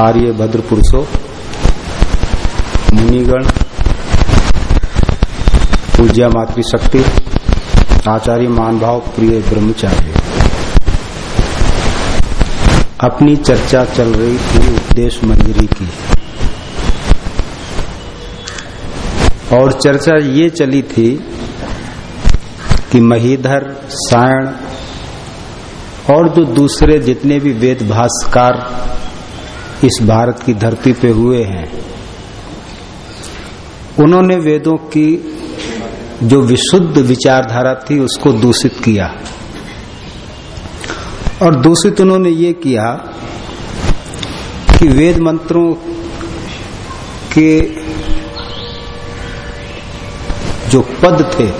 आर्य भद्र पुरुषों मुनिगण, पूज्या मातृशक्ति, आचार्य मान भाव प्रिय ब्रह्मचार्य। अपनी चर्चा चल रही थी उपदेश मंजरी की। और चर्चा ये चली थी कि महीधर, सायण, और जो दूसरे जितने भी वेद भास्कर इस भारत की धरती पे हुए हैं। उन्होंने वेदों की जो विशुद्ध विचारधारा थी, उसको दूषित किया। और दूषित उन्होंने ये किया कि वेद मंत्रों के जो पद थे,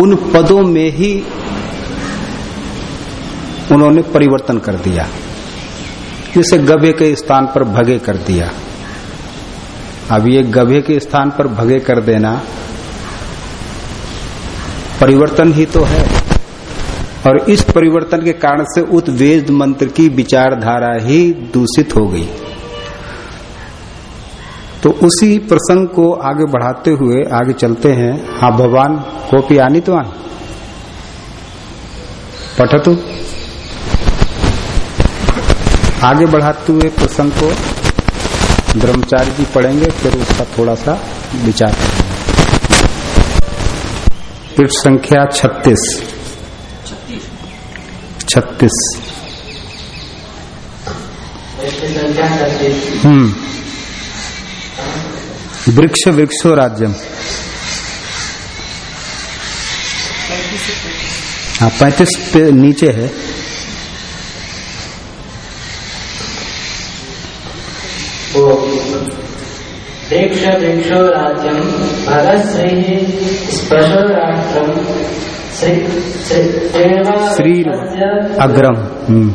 उन पदों में ही उन्होंने परिवर्तन कर दिया। जैसे गभे के स्थान पर भगे कर दिया। अब ये गभे के स्थान पर भगे कर देना परिवर्तन ही तो है। और इस परिवर्तन के कारण से उत वेद मंत्र की विचारधारा ही दूषित हो गई। तो उसी प्रसंग को आगे बढ़ाते हुए आगे चलते हैं। हाँ भगवान कोपी आनी तो आन पठतु। आगे बढ़ाते हुए प्रसंग को ब्रह्मचारी जी पढ़ेंगे, फिर उसका थोड़ा सा विचार करेंगे। पृष्ठ संख्या छत्तीस। छत्तीस। हम्म। वृक्ष वृक्षो राज्यम। हाँ पैंतीस नीचे है। वृक्ष वृक्षो राज्यम भगत श्री स्पशो राष्ट्रम श्री अग्रम हम्म।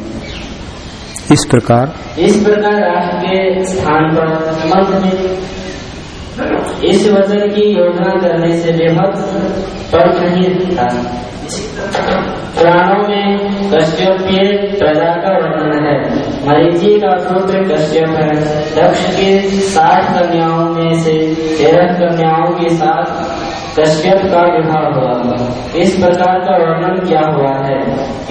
इस प्रकार। इस प्रकार राष्ट्र के स्थान पर मध्य में इस वचन की योजना करने से बेहद पर नहीं था पुराणों में कश्यपीय प्रजा का वर्णन है। मरीची का पुत्र कश्यप है दक्ष के साठ कन्याओं में से तेरह कन्याओं के साथ कश्यप का विवाह हुआ इस प्रकार का वर्णन किया हुआ है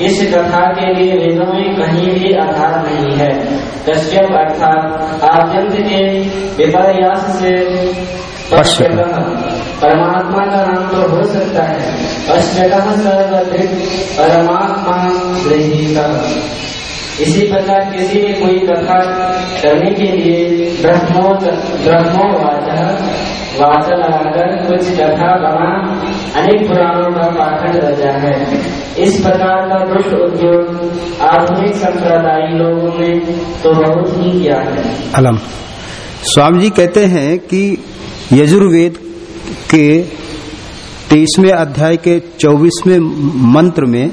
इस कथा के लिए वेदों में कहीं भी आधार नहीं है कश्यप अर्थात आद्यंत के विपर्यास से परमात्मा का नाम तो हो सकता है। पश्चतः सर्वधिक परमात्मा गृहीता। इसी प्रकार किसी भी कोई कथा करने के लिए ब्रह्मो ब्रह्मो वाचा लगाकर कुछ कथा बना, अनेक पुराणों का पाठन रचा है। इस प्रकार का दुष्ट उद्योग आधुनिक संप्रदायी लोगों ने तो बहुत ही किया है। अलम। स्वामी जी कहते हैं कि यजुर्वेद के तेईसवें अध्याय के चौबीसवें मंत्र में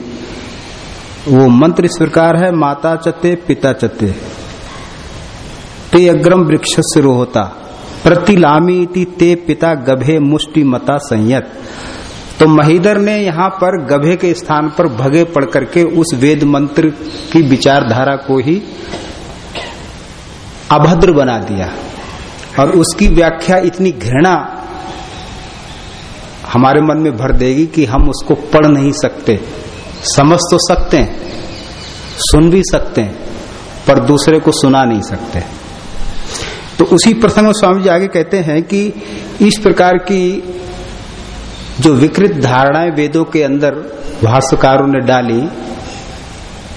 वो मंत्र इस प्रकार है, माता चते, पिता चते। ते अग्रम वृक्ष से रोहता। प्रतिलामी ते पिता गभे मुष्टि मता संयत। तो महीधर ने यहाँ पर गभे के स्थान पर भगे पढ़ करके उस वेद मंत्र की विचारधारा को ही अभद्र बना दिया। और उसकी व्याख्या इतनी घृणा हमारे मन में भर देगी कि हम उसको पढ़ नहीं सकते। समझ तो सकते हैं सुन भी सकते हैं पर दूसरे को सुना नहीं सकते। तो उसी प्रसंग में स्वामी जी आगे कहते हैं कि इस प्रकार की जो विकृत धारणाएँ वेदों के अंदर भाष्यकारों ने डाली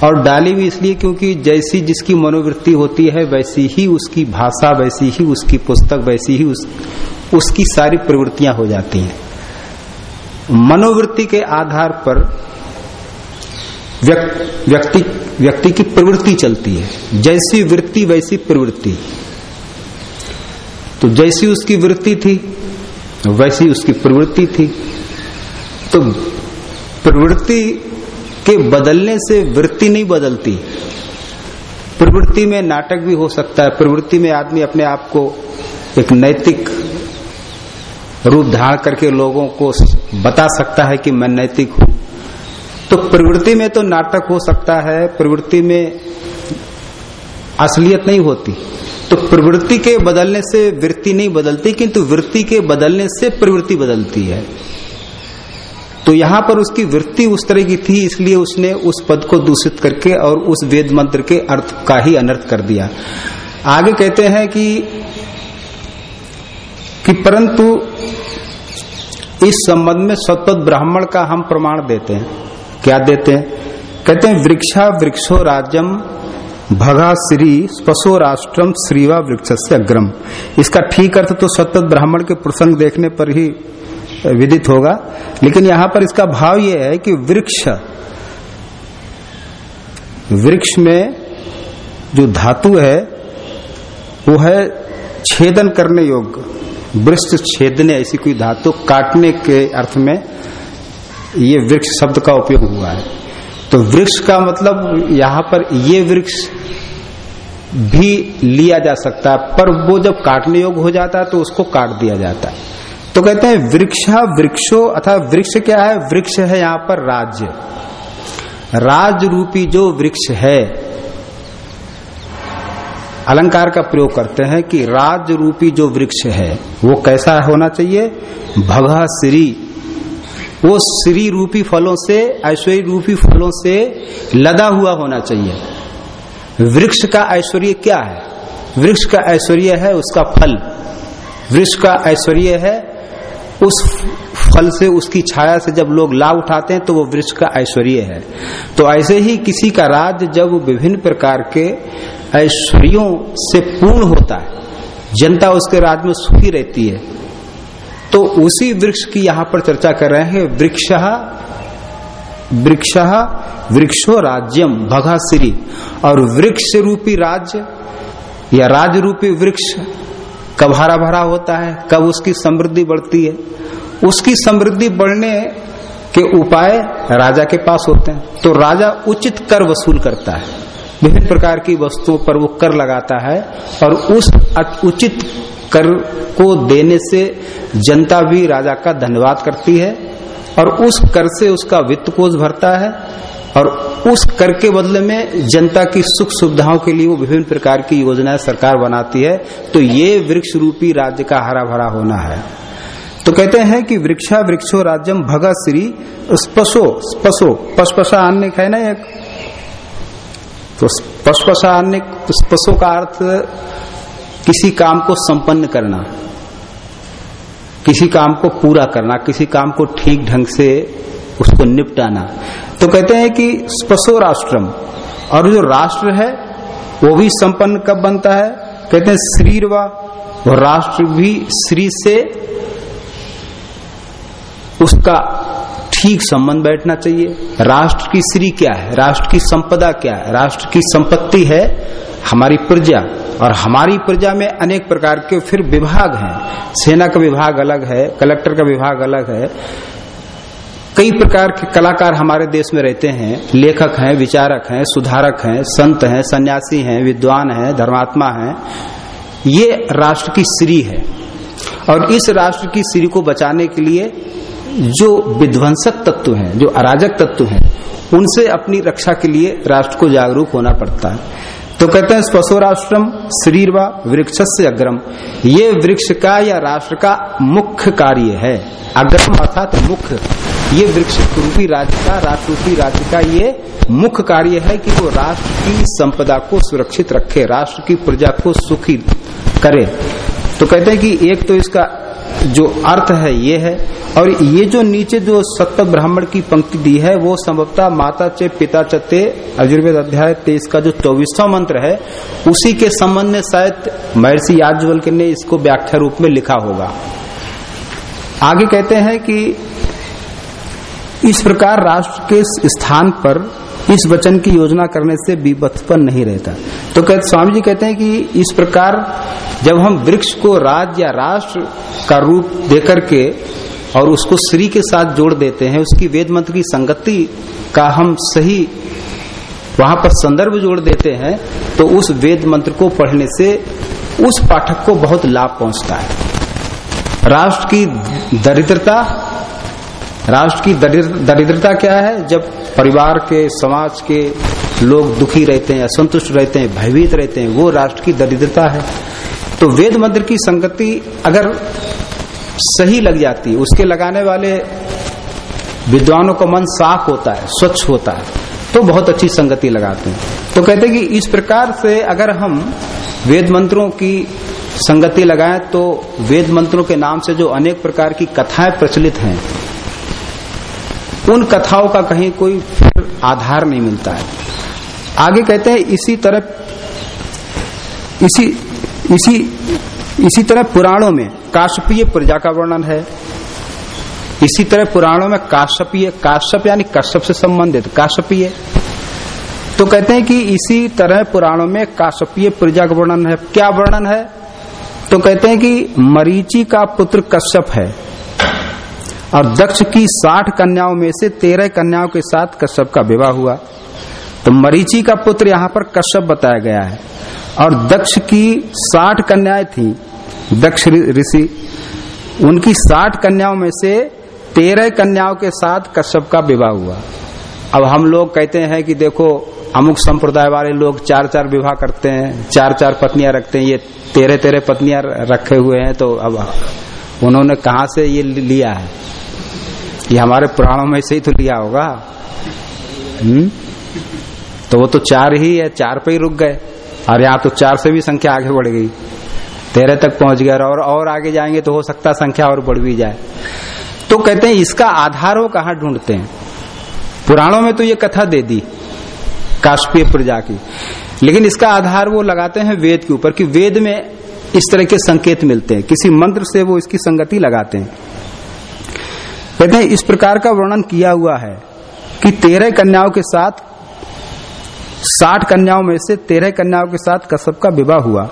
और डाली भी इसलिए क्योंकि जैसी जिसकी मनोवृत्ति होती है वैसी ही उसकी भाषा वैसी ही उसकी पुस्तक वैसी ही उस, उसकी सारी प्रवृत्तियाँ हो जाती हैं। मनोवृत्ति के आधार पर व्यक्ति व्यक्ति की प्रवृत्ति चलती है। जैसी वृत्ति, वैसी प्रवृत्ति। तो जैसी उसकी वृत्ति थी, वैसी उसकी प्रवृत्ति थी। तो प्रवृत्ति के बदलने से वृत्ति नहीं बदलती। प्रवृत्ति में नाटक भी हो सकता है। प्रवृत्ति में आदमी अपने आप को एक नैतिक रूप धारण करके लोगों को बता सकता है कि मैं नैतिक हूँ। तो प्रवृत्ति में तो नाटक हो सकता है, प्रवृत्ति में असलियत नहीं होती। तो प्रवृत्ति के बदलने से वृत्ति नहीं बदलती, किंतु वृत्ति के बदलने से प्रवृत्ति बदलती है। तो यहाँ पर उसकी वृत्ति उस तरह की थी, इसलिए उसने उस पद को दूषित करके और उस वेद मंत्र के अर्थ का ही अनर्थ कर दिया। आगे कहते हैं कि कि परंतु इस संबंध में सतत ब्राह्मण का हम प्रमाण देते हैं। क्या देते हैं? कहते हैं, वृक्षा वृक्षो राज्यम, भगा श्री स्पशो राष्ट्रम, श्रीवा वृक्ष से अग्रम. इसका ठीक अर्थ तो सतत ब्राह्मण के प्रसंग देखने पर ही विदित होगा, लेकिन यहाँ पर इसका भाव यह है कि वृक्ष वृक्ष में जो धातु है, वो है छेदन करने योग्य। वृक्ष छेदने, ऐसी कोई धातु काटने के अर्थ में ये वृक्ष शब्द का उपयोग हुआ है। तो वृक्ष का मतलब यहाँ पर ये वृक्ष भी लिया जा सकता है, पर वो जब काटने योग्य हो जाता है तो उसको काट दिया जाता है। तो कहते हैं वृक्ष वृक्षो अथा वृक्ष क्या है? वृक्ष है यहाँ पर राज्य। राज रूपी जो वृक्ष है, अलंकार का प्रयोग करते हैं कि राज रूपी जो वृक्ष है, वो कैसा होना चाहिए? भगा श्री वो श्री रूपी फलों से, ऐश्वर्य रूपी फलों से लदा हुआ होना चाहिए। वृक्ष का ऐश्वर्य क्या है? वृक्ष का ऐश्वर्य है उसका फल। वृक्ष का ऐश्वर्य है उस फल से, उसकी छाया से जब लोग लाभ उठाते हैं तो वो वृक्ष का ऐश्वर्य है। तो ऐसे ही किसी का राज्य जब विभिन्न प्रकार के ऐश्वर्यों से पूर्ण होता है, जनता उसके राज्य में सुखी रहती है। तो उसी वृक्ष की यहाँ पर चर्चा कर रहे हैं, वृक्ष वृक्ष वृक्षो राज्यम भगा श्री और वृक्ष रूपी राज्य या राज रूपी वृक्ष कब हरा भरा होता है, कब उसकी समृद्धि बढ़ती है। उसकी समृद्धि बढ़ने के उपाय राजा के पास होते हैं। तो राजा उचित कर वसूल करता है। विभिन्न प्रकार की वस्तुओं पर वो कर लगाता है और उस उचित कर को देने से जनता भी राजा का धन्यवाद करती है और उस कर से उसका वित्त कोष भरता है और उस कर के बदले में जनता की सुख सुविधाओं के लिए वो विभिन्न प्रकार की योजनाएँ सरकार बनाती है। तो ये वृक्ष रूपी राज्य का हरा भरा होना है। तो कहते हैं कि वृक्षा वृक्षो राज्यम भगत श्री स्पशो स्पशो, पशपशा अन्य है ना एक? तो पशपशा अन्य, स्पशो का अर्थ किसी काम को संपन्न करना, किसी काम को पूरा करना, किसी काम को ठीक ढंग से उसको निपटाना। तो कहते हैं कि स्पशो राष्ट्रम, और जो राष्ट्र है, वो भी संपन्न कब बनता है? कहते हैं श्रीरवा, वो राष्ट्र भी श्री से उसका ठीक संबंध बैठना चाहिए। राष्ट्र की श्री क्या है? राष्ट्र की संपदा क्या है? राष्ट्र की संपत्ति है हमारी प्रजा और हमारी प्रजा में अनेक प्रकार के फिर विभाग हैं। सेना का विभाग अलग है, कलेक्टर का विभाग अलग है। कई प्रकार के कलाकार हमारे देश में रहते हैं। लेखक हैं, विचारक हैं, सुधारक हैं, संत हैं, सन्यासी हैं, विद्वान हैं, धर्मात्मा हैं। ये राष्ट्र की श्री है। और इस राष्ट्र की श्री को बचाने के लिए जो विध्वंसक तत्व हैं, जो अराजक तत्व हैं, उनसे अपनी रक्षा के लिए राष्ट्र को जागरूक होना पड़ता है। तो कहते हैं स्पशो राष्ट्रम शरीर व वृक्ष से अग्रम। ये वृक्ष का या राष्ट्र का मुख्य कार्य है। अग्रम अर्थात मुख्य ये वृक्ष रूपी राज्य का, राष्ट्र रूपी राज्य का ये मुख्य कार्य है कि वो राष्ट्र की संपदा को सुरक्षित रखे, राष्ट्र की प्रजा को सुखी करे। तो कहते हैं कि एक तो इसका जो अर्थ है ये है, और ये जो नीचे जो सत्य ब्राह्मण की पंक्ति दी है, वो संभवतः माता चे, पिता चते अजुर्वेद अध्याय तेईस का जो चौबीसवा मंत्र है, उसी के संबंध में शायद महर्षि याजवल ने इसको व्याख्या रूप में लिखा होगा। आगे कहते हैं कि इस प्रकार राष्ट्र के स्थान पर इस वचन की योजना करने से विपत्पन नहीं रहता। तो कहते स्वामी जी कहते हैं कि इस प्रकार जब हम वृक्ष को राज या राष्ट्र का रूप देकर के और उसको श्री के साथ जोड़ देते हैं, उसकी वेद मंत्र की संगति का हम सही वहाँ पर संदर्भ जोड़ देते हैं तो उस वेद मंत्र को पढ़ने से उस पाठक को बहुत लाभ पहुँचता है। राष्ट्र की दरिद्रता राष्ट्र की दरिद्रता क्या है? जब परिवार के, समाज के लोग दुखी रहते हैं, असंतुष्ट रहते हैं, भयभीत रहते हैं, वो राष्ट्र की दरिद्रता है। तो वेद मंत्र की संगति अगर सही लग जाती, उसके लगाने वाले विद्वानों का मन साफ़ होता है, स्वच्छ होता है तो बहुत अच्छी संगति लगाते हैं। तो कहते हैं कि इस प्रकार से अगर हम वेद मंत्रों की संगति लगाएँ तो वेद मंत्रों के नाम से जो अनेक प्रकार की कथाएँ प्रचलित हैं उन कथाओं का कहीं कोई फिर आधार नहीं मिलता है। आगे कहते हैं, इसी तरह, इसी इसी इसी तरह पुराणों में, काश्यपीय प्रजा का वर्णन है। इसी तरह पुराणों में काश्यपीय, काश्यप यानी कश्यप से संबंधित, काश्यपीय। तो कहते हैं कि इसी तरह पुराणों में काश्यपीय प्रजा का वर्णन है। क्या वर्णन है? तो कहते हैं कि मरीची का पुत्र कश्यप है। और दक्ष की साठ कन्याओं में से तेरह कन्याओं के साथ कश्यप का विवाह हुआ। तो मरीची का पुत्र यहाँ पर कश्यप बताया गया है। और दक्ष की साठ कन्याएँ थी, दक्ष ऋषि। उनकी साठ कन्याओं में से तेरह कन्याओं के साथ कश्यप का विवाह हुआ। अब हम लोग कहते हैं कि देखो, अमुक संप्रदाय वाले लोग चार चार विवाह करते हैं चार चार पत्नियाँ रखते हैं, ये तेरह तेरह पत्नियाँ रखे हुए हैं तो अब उन्होंने कहा से ये लिया है? ये हमारे पुराणों में से ही तो लिया होगा। हम्म? तो वो तो चार ही है, चार पे ही रुक गए। और यहाँ तो चार से भी संख्या आगे बढ़ गई। तेरह तक पहुँच गया और और आगे जाएँगे तो हो सकता संख्या और बढ़ भी जाए। तो कहते हैं, इसका आधार वो कहा ढूंढते हैं? पुराणों में तो ये कथा दे दी, काश्मीर प्रजा की। लेकिन इसका आधार वो लगाते हैं वेद के ऊपर, कि वेद में इस तरह के संकेत मिलते हैं। किसी मंत्र से वो इसकी संगति लगाते हैं। कहते हैं इस प्रकार का वर्णन किया हुआ है कि तेरह कन्याओं के साथ, साठ कन्याओं में से तेरह कन्याओं के साथ कश्यप का विवाह हुआ।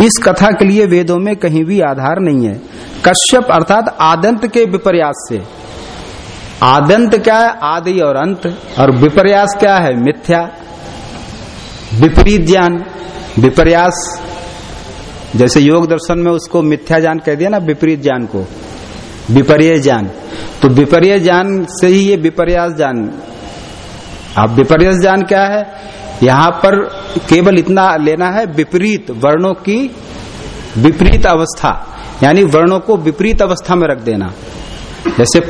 इस कथा के लिए वेदों में कहीं भी आधार नहीं है। कश्यप अर्थात आदंत के विपर्यास से। आदंत क्या है? आदि और अंत। और विपर्यास क्या है? मिथ्या। विपरीत ज्ञान। विपर्यास। जैसे योग दर्शन में उसको मिथ्या ज्ञान कह दिया ना, विपरीत ज्ञान को। विपर्य ज्ञान। तो विपर्य ज्ञान से ही ये विपर्यास ज्ञान। अब विपर्यास ज्ञान क्या है? यहाँ पर केवल इतना लेना है विपरीत वर्णों की विपरीत अवस्था, यानी वर्णों को विपरीत अवस्था में रख देना। जैसे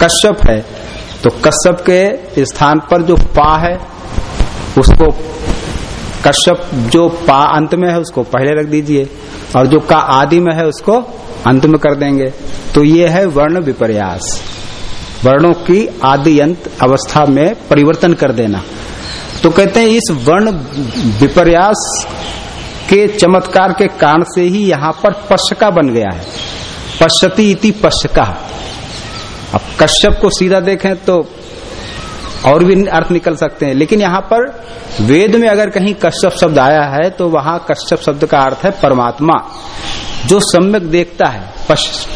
कश्यप है तो कश्यप के स्थान पर जो पा है, उसको कश्यप जो पा अंत में है, उसको पहले रख दीजिए, और जो का आदि में है, उसको अंत में कर देंगे। तो ये है वर्ण विपर्यास। वर्णों की आदि अंत अवस्था में परिवर्तन कर देना। तो कहते हैं इस वर्ण विपर्यास के चमत्कार के कारण से ही यहाँ पर पश्चका बन गया है। पश्चती इति पश्चका। अब कश्यप को सीधा देखें तो और भी अर्थ निकल सकते हैं। लेकिन यहाँ पर वेद में अगर कहीं कश्यप शब्द आया है तो वहाँ कश्यप शब्द का अर्थ है परमात्मा। जो सम्यक देखता है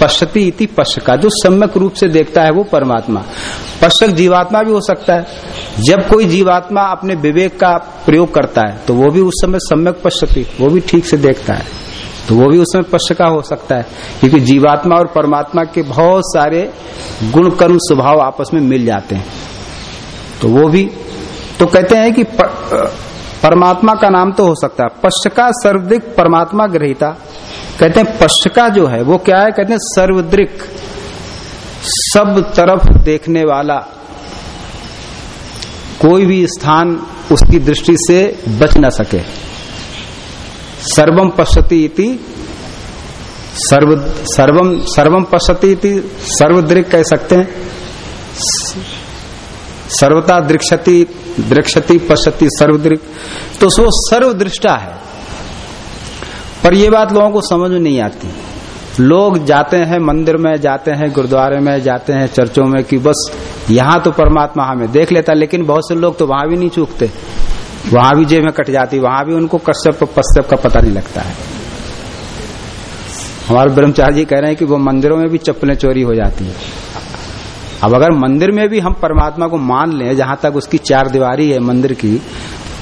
पश्यती इति पश्च का जो सम्यक रूप से देखता है वो परमात्मा। पश्चक जीवात्मा भी हो सकता है। जब कोई जीवात्मा अपने विवेक का प्रयोग करता है तो वो भी उस समय सम्यक पश्यती, वो भी ठीक से देखता है। तो वो भी उसमें पश्च का हो सकता है। क्योंकि जीवात्मा और परमात्मा के बहुत सारे गुण, कर्म, स्वभाव आपस में मिल जाते हैं। तो वो भी तो कहते हैं कि परमात्मा का नाम तो हो सकता है। पश्चका सर्वदिक परमात्मा ग्रहिता। कहते हैं पश्चका जो है, वो क्या है? कहते हैं सर्वद्रिक सब तरफ़ देखने वाला। कोई भी स्थान उसकी दृष्टि से बच न सके। सर्वम पश्यति इति, सर्व सर्वम सर्वम पश्यति इति, सर्वदृक कह सकते हैं। सर्वता दृक्षति दृक्षति पश्यति सर्वदृक। तो सो सर्वदृष्टा है। पर ये बात लोगों को समझ में नहीं आती। लोग जाते हैं मंदिर में, जाते हैं गुरुद्वारे में, जाते हैं चर्चों में कि बस यहाँ तो परमात्मा हमें देख लेता, लेकिन बहुत से लोग तो वहाँ भी नहीं चूकते। वहाँ भी जेब में कट जाती, वहाँ भी उनको कश्यप पश्यप का पता नहीं लगता है। हमारे ब्रह्मचार्य जी कह रहे हैं कि वो मंदिरों में भी चप्पलें चोरी हो जाती है। अब अगर मंदिर में भी हम परमात्मा को मान लें, जहाँ तक उसकी चार दीवारी है मंदिर की,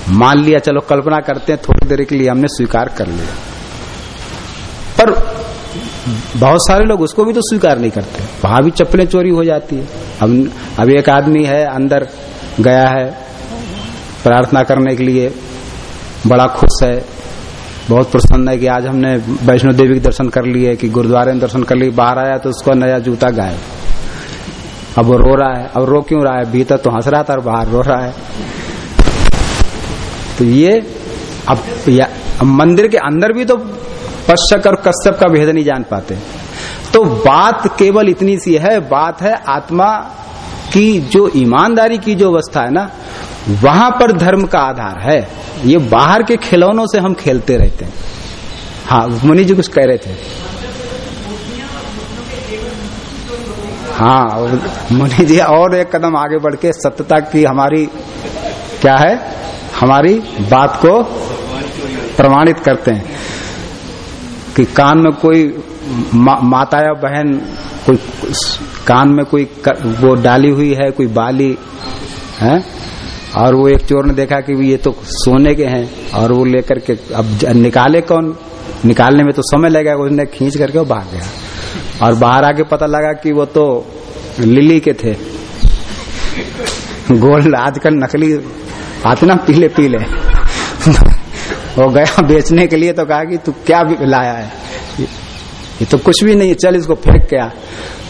मान लिया, चलो कल्पना करते हैं, थोड़ी देर के लिए हमने स्वीकार कर लिया। पर बहुत सारे लोग उसको भी तो स्वीकार नहीं करते। वहाँ भी चप्पलें चोरी हो जाती है। अब अब एक आदमी है अंदर गया है प्रार्थना करने के लिए। बड़ा खुश है। बहुत प्रसन्न है कि आज हमने वैष्णो देवी के दर्शन कर लिए कि गुरुद्वारे में दर्शन कर लिए। बाहर आया तो उसका नया जूता गायब। अब वो रो रहा है। अब रो क्यों रहा है? भीतर तो हंस रहा था और बाहर रो रहा है। तो ये अब, या, अब मंदिर के अंदर भी तो पश्चक और कश्यप का भेद नहीं जान पाते। तो बात केवल इतनी सी है, बात है आत्मा की जो ईमानदारी की जो अवस्था है ना, वहाँ पर धर्म का आधार है। ये बाहर के खिलौनों से हम खेलते रहते हैं। हाँ मुनि जी कुछ कह रहे थे। हाँ और मुनि जी और एक कदम आगे बढ़ के सत्यता की हमारी क्या है? हमारी बात को प्रमाणित करते हैं। कि कान में कोई मा, माता या बहन कोई कान में कोई कर, वो डाली हुई है कोई बाली है? और वो एक चोर ने देखा कि ये तो सोने के हैं और वो लेकर के अब निकाले कौन? निकालने में तो समय लगेगा उसने खींच करके वो भाग गया। और बाहर आके पता लगा कि वो तो लिली के थे। गोल्ड आजकल नकली आते ना पीले पीले वो गया बेचने के लिए तो कहा कि तू क्या लाया है? ये तो कुछ भी नहीं चल इसको फेंक गया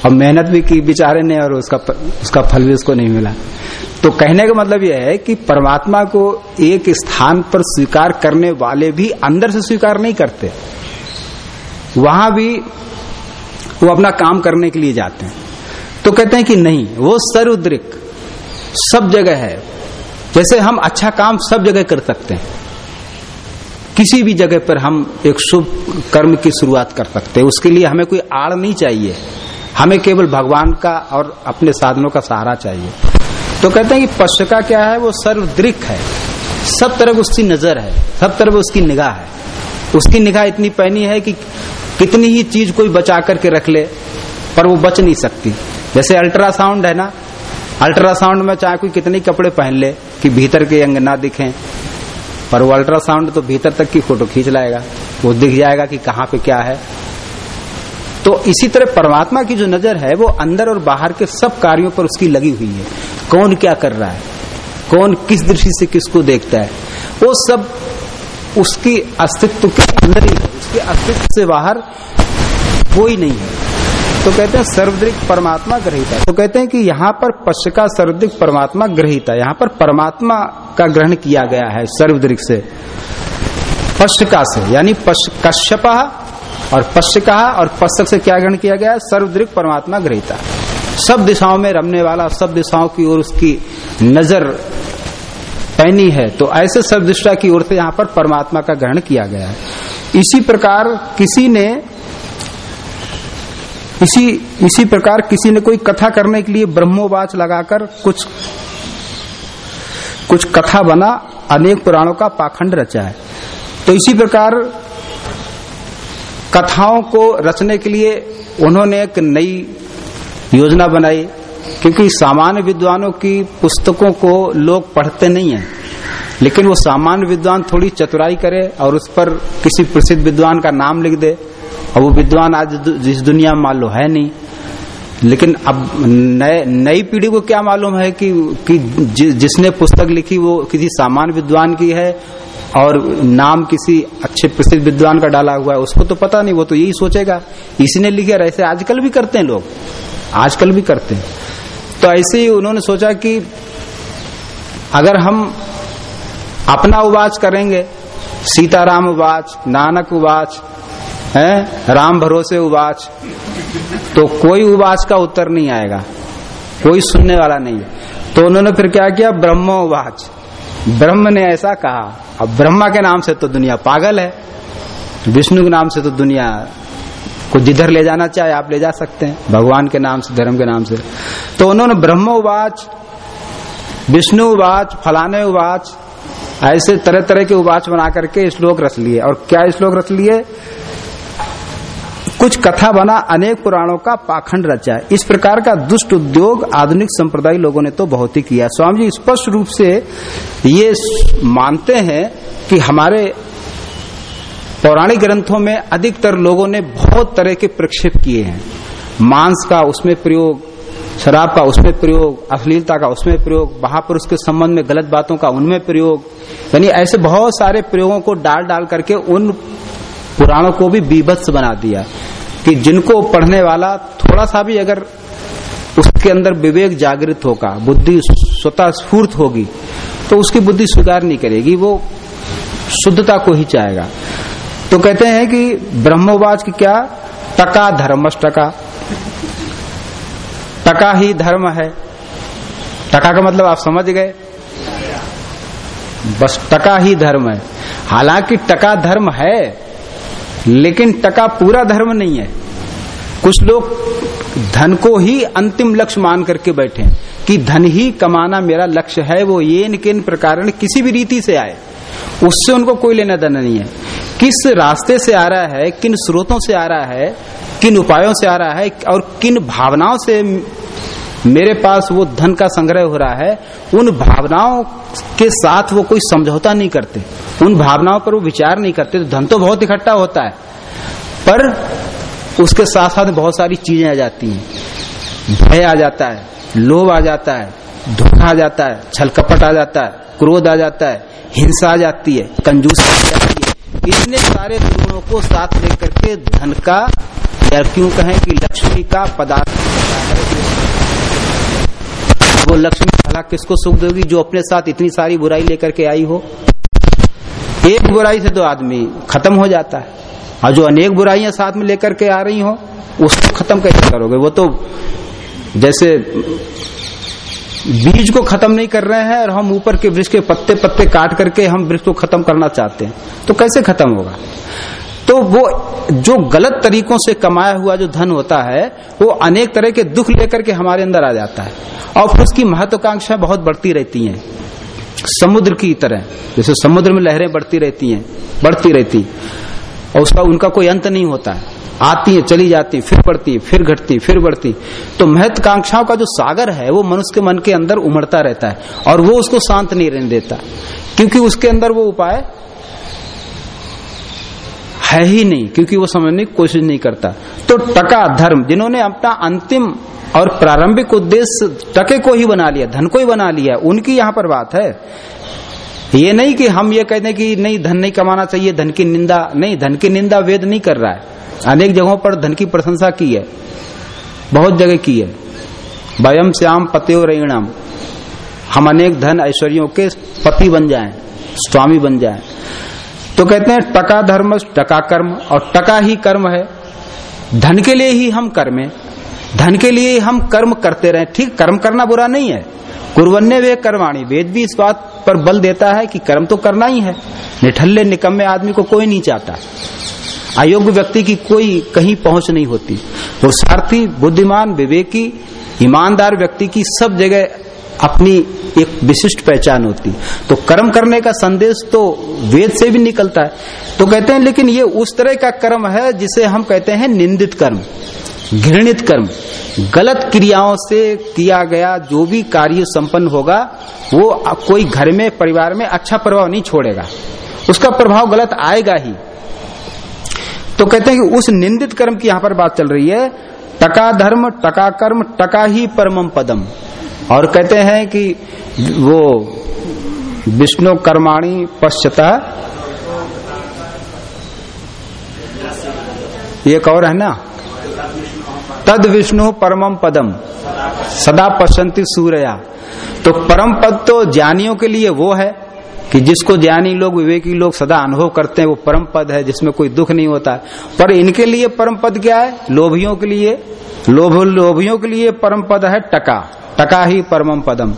और मेहनत भी की बेचारे ने और उसका उसका फल भी उसको नहीं मिला। तो कहने का मतलब यह है कि परमात्मा को एक स्थान पर स्वीकार करने वाले भी अंदर से स्वीकार नहीं करते। वहाँ भी वो अपना काम करने के लिए जाते हैं। तो कहते हैं कि नहीं, वो सर्वद्रिक, सब जगह है। जैसे हम अच्छा काम सब जगह कर सकते हैं। किसी भी जगह पर हम एक शुभ कर्म की शुरुआत कर सकते हैं। उसके लिए हमें कोई आड़ नहीं चाहिए। हमें केवल भगवान का और अपने साधनों का सहारा चाहिए। तो कहते हैं कि पश्च का क्या है? वो सर्वदृक है। सब तरफ़ उसकी नज़र है। सब तरफ़ उसकी निगाह है। उसकी निगाह इतनी पैनी है कि कितनी ही चीज़ कोई बचा करके रख ले, पर वो बच नहीं सकती। जैसे अल्ट्रासाउंड है ना? अल्ट्रासाउंड में चाहे कोई कितने कपड़े पहन ले कि भीतर के अंग ना दिखें पर वो अल्ट्रासाउंड तो भीतर तक की फ़ोटो खींच लाएगा। वो दिख जाएगा कि कहाँ पे क्या है। तो इसी तरह परमात्मा की जो नज़र है, वो अंदर और बाहर के सब कार्यों पर उसकी लगी हुई है। कौन क्या कर रहा है? कौन किस दृष्टि से किसको देखता है? वो सब उसकी अस्तित्व के अंदर ही है। उसके अस्तित्व से बाहर कोई नहीं है। तो कहते हैं सर्वद्रिक परमात्मा ग्रहिता तो कहते हैं कि यहाँ पर पश्च का सर्वद्रिक परमात्मा ग्रहिता यहाँ पर परमात्मा का ग्रहण किया गया है सर्वद्रिक से। पश्चिका से, यानी कश्यपा और पश्च और पश्चक से क्या ग्रहण किया गया सर्वद्रिक परमात्मा ग्रहिता सब दिशाओं में रमने वाला, सब दिशाओं की ओर उसकी नज़र पैनी है तो ऐसे दिशा की ओर से यहाँ पर परमात्मा का ग्रहण किया गया है। इसी प्रकार किसी ने इसी इसी प्रकार किसी ने कोई कथा करने के लिए ब्रह्मोवाच लगाकर कुछ कुछ कथा बना, अनेक पुराणों का पाखंड रचा है। तो इसी प्रकार कथाओं को रचने के लिए उन्होंने एक नई योजना बनाई, क्योंकि सामान्य विद्वानों की पुस्तकों को लोग पढ़ते नहीं है, लेकिन वो सामान्य विद्वान थोड़ी चतुराई करे और उस पर किसी प्रसिद्ध विद्वान का नाम लिख दे। और वो विद्वान आज जिस दुनिया में मान लो है नहीं। लेकिन अब नए नई पीढ़ी को क्या मालूम है कि, कि जि, जिसने पुस्तक लिखी वो किसी सामान्य विद्वान की है और नाम किसी अच्छे प्रसिद्ध विद्वान का डाला हुआ है उसको तो पता नहीं वो तो यही सोचेगा। इसी इसने लिखे ऐसे आजकल भी करते हैं लोग। आजकल भी करते हैं। तो ऐसे ही उन्होंने सोचा कि अगर हम अपना उवाच करेंगे सीताराम उवाच नानक उवाच है? राम भरोसे उवाच तो कोई उवाच का उत्तर नहीं आएगा। कोई सुनने वाला नहीं है। तो उन्होंने फिर क्या किया? ब्रह्म उवाच ब्रह्म ने ऐसा कहा, अब ब्रह्मा के नाम से तो दुनिया पागल है। विष्णु के नाम से तो दुनिया को जिधर ले जाना चाहे आप ले जा सकते हैं। भगवान के नाम से, धर्म के नाम से। तो उन्होंने ब्रह्म उवाच विष्णु उवाच फलाने उवाच ऐसे तरह तरह के उवाच बना करके श्लोक रच लिए। और क्या श्लोक रच लिए? कुछ कथा बना, अनेक पुराणों का पाखंड रचा इस प्रकार का दुष्ट उद्योग आधुनिक संप्रदाय लोगों ने तो बहुत ही किया। स्वामी जी स्पष्ट रूप से ये मानते हैं कि हमारे पौराणिक ग्रंथों में अधिकतर लोगों ने बहुत तरह के प्रक्षेप किए हैं। मांस का उसमें प्रयोग, शराब का उसमें प्रयोग, अश्लीलता का उसमें प्रयोग, महापुरुष के संबंध में गलत बातों का उनमें प्रयोग, यानी ऐसे बहुत सारे प्रयोगों को डाल डाल करके उन पुराणों को भी बीभत्स बना दिया कि जिनको पढ़ने वाला थोड़ा सा भी अगर उसके अंदर विवेक जागृत होगा, बुद्धि स्वतः स्फूर्त होगी तो उसकी बुद्धि स्वीकार नहीं करेगी, वो शुद्धता को ही चाहेगा। तो कहते हैं कि ब्रह्मवाज की क्या? टका धर्मश टका टका ही धर्म है। टका का मतलब आप समझ गए? बस टका ही धर्म है। हालाँकि टका धर्म है लेकिन टका पूरा धर्म नहीं है। कुछ लोग धन को ही अंतिम लक्ष्य मान करके बैठे हैं कि धन ही कमाना मेरा लक्ष्य है, वो ये किन प्रकार किसी भी रीति से आए। उससे उनको कोई लेना देना नहीं है। किस रास्ते से आ रहा है, किन स्रोतों से आ रहा है, किन उपायों से आ रहा है और किन भावनाओं से मेरे पास वो धन का संग्रह हो रहा है, उन भावनाओं के साथ वो कोई समझौता नहीं करते। उन भावनाओं पर वो विचार नहीं करते तो धन तो बहुत इकट्ठा होता है। पर उसके साथ साथ बहुत सारी चीज़ें आ जाती हैं। भय आ जाता है, लोभ आ जाता है, धोखा आ जाता है छल कपट आ जाता है, क्रोध आ जाता है, हिंसा आ जाती है, कंजूस आ जाती है। इतने सारे गुणों को साथ लेकर के धन का, या क्यों कहें कि लक्ष्मी का पदार्थ वो लक्ष्मी भला किसको सुख दोगी जो अपने साथ इतनी सारी बुराई लेकर के आई हो? एक बुराई से तो आदमी खत्म हो जाता है। और जो अनेक बुराइयाँ साथ में लेकर के आ रही हो, उसको खत्म कैसे करोगे? वो तो जैसे बीज को खत्म नहीं कर रहे हैं और हम ऊपर के वृक्ष के पत्ते पत्ते काट करके हम वृक्ष को खत्म करना चाहते हैं। तो कैसे खत्म होगा? तो वो जो गलत तरीकों से कमाया हुआ जो धन होता है, वो अनेक तरह के दुख लेकर के हमारे अंदर आ जाता है। और फिर उसकी महत्वाकांक्षा बहुत बढ़ती रहती हैं। समुद्र की तरह, जैसे समुद्र में लहरें बढ़ती रहती हैं, बढ़ती रहती। और उसका उनका कोई अंत नहीं होता है। आती है, चली जाती, फिर बढ़ती, फिर घटती, फिर बढ़ती। तो महत्वाकांक्षाओं का जो सागर है, वो मनुष्य के मन के अंदर उमड़ता रहता है। और वो उसको शांत नहीं रहने देता, क्योंकि उसके अंदर वो उपाय है ही नहीं, क्योंकि वो समझने की कोशिश नहीं करता। तो टका धर्म, जिन्होंने अपना अंतिम और प्रारंभिक उद्देश्य टके को ही बना लिया, धन को ही बना लिया, उनकी यहाँ पर बात है। ये नहीं कि हम ये कहते हैं कि नहीं, धन नहीं कमाना चाहिए, धन की निंदा, नहीं, धन की निंदा वेद नहीं कर रहा है। अनेक जगहों पर धन की प्रशंसा की है, बहुत जगह की है। वयम श्याम पत्यो रईणाम हम अनेक धन ऐश्वर्यों के पति बन जाएँ, स्वामी बन जाएँ। तो कहते हैं, टका धर्म, टका कर्म, और टका ही कर्म है। धन के लिए ही हम कर्म, धन के लिए हम कर्म करते रहे। ठीक, कर्म करना बुरा नहीं है। कुरवन्य वे कर्माणी, वेद भी इस बात पर बल देता है कि कर्म तो करना ही है। निठल्ले, निकम्मे आदमी को कोई नहीं चाहता। अयोग्य व्यक्ति की कोई कहीं पहुँच नहीं होती। पुरुषार्थी बुद्धिमान, विवेकी, ईमानदार व्यक्ति की सब जगह अपनी एक विशिष्ट पहचान होती। तो कर्म करने का संदेश तो वेद से भी निकलता है। तो कहते हैं, लेकिन ये उस तरह का कर्म है जिसे हम कहते हैं निंदित कर्म, घृणित कर्म। गलत क्रियाओं से किया गया जो भी कार्य संपन्न होगा, वो कोई घर में, परिवार में अच्छा प्रभाव नहीं छोड़ेगा। उसका प्रभाव गलत आएगा ही। तो कहते हैं कि उस निंदित कर्म की यहाँ पर बात चल रही है, टका धर्म, टका कर्म, टका ही परमम पदम। और कहते हैं कि वो विष्णु कर्माणी पश्चता एक और है ना? तद विष्णु परमम पदम, सदा पश्चंती सूर्या। तो परम पद तो ज्ञानियों के लिए वो है कि जिसको ज्ञानी लोग, विवेकी लोग सदा अनुभव करते हैं, वो परम पद है, जिसमें कोई दुख नहीं होता। है पर इनके लिए परम पद क्या है? लोभियों के लिए लोभ लोभियों के लिए परम पद है टका। टका ही परमम पदम।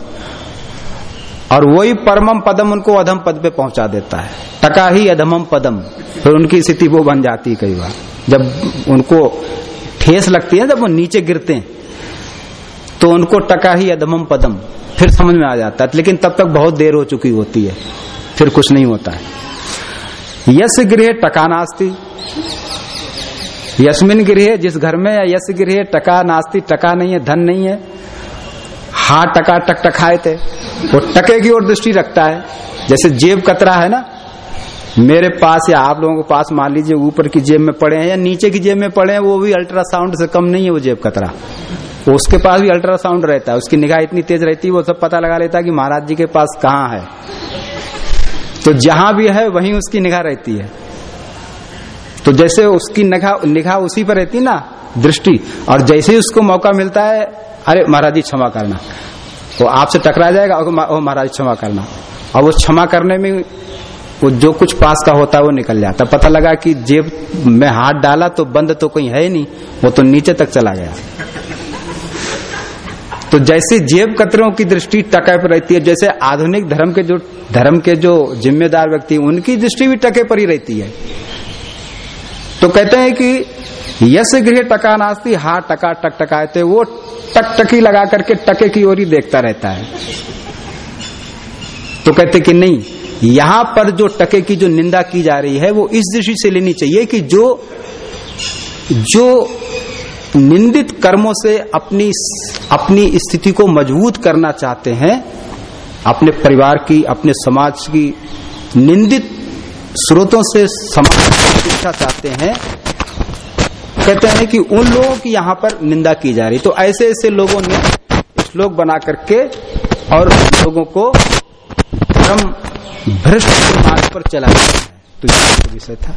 और वही परमम पदम उनको अधम पद पे पहुँचा देता है। टका ही अधमम पदम। फिर उनकी स्थिति वो बन जाती है कई बार। जब उनको ठेस लगती है, जब वो नीचे गिरते हैं तो उनको टका ही अधमम पदम। फिर समझ में आ जाता है। लेकिन तब तक बहुत देर हो चुकी होती है। फिर कुछ नहीं होता है। यश गृह टका नास्ती। यशमिन गृह जिस घर में या यश गृह टका नास्ती, टका नहीं है, धन नहीं है। हा, टका, टक टकाए थे। वो टके की ओर दृष्टि रखता है। जैसे जेब कतरा है ना, मेरे पास या आप लोगों के पास, मान लीजिए, ऊपर की जेब में पड़े हैं या नीचे की जेब में पड़े हैं, वो भी अल्ट्रासाउंड से कम नहीं है वो जेब कतरा। उसके पास भी अल्ट्रासाउंड रहता है। उसकी निगाह इतनी तेज रहती है, वो सब पता लगा लेता है कि महाराज जी के पास कहाँ है। तो जहाँ भी है, वहीं उसकी निगाह रहती है। तो जैसे उसकी निगाह निगाह उसी पर रहती ना दृष्टि, और जैसे ही उसको मौका मिलता है, अरे महाराज जी क्षमा करना। वो आपसे टकरा जाएगा और महाराज क्षमा करना। और वो क्षमा करने में वो जो कुछ पास का होता है वो निकल जाता। पता लगा कि जेब में हाथ डाला तो बंद तो कहीं है नहीं, वो तो नीचे तक चला गया। तो जैसे जेब कतरों की दृष्टि टके पर रहती है, जैसे आधुनिक धर्म के जो, धर्म के जो जिम्मेदार व्यक्ति उनकी दृष्टि भी टके पर ही रहती है। तो कहते हैं कि यश गृह टका नास्ती, हा टका, टक टकाते वो टक टकी लगा करके टके की ओर ही देखता रहता है। तो कहते कि नहीं, यहाँ पर जो टके की जो निंदा की जा रही है, वो इस दृष्टि से लेनी चाहिए कि जो जो निंदित कर्मों से अपनी अपनी स्थिति को मज़बूत करना चाहते हैं, अपने परिवार की, अपने समाज की निंदित स्रोतों से शिक्षा चाहते हैं, कहते हैं कि उन लोगों की यहाँ पर निंदा की जा रही तो ऐसे ऐसे लोगों ने श्लोक बना करके और लोगों को परम भ्रष्ट मार्ग पर चलाया है। तो विषय था।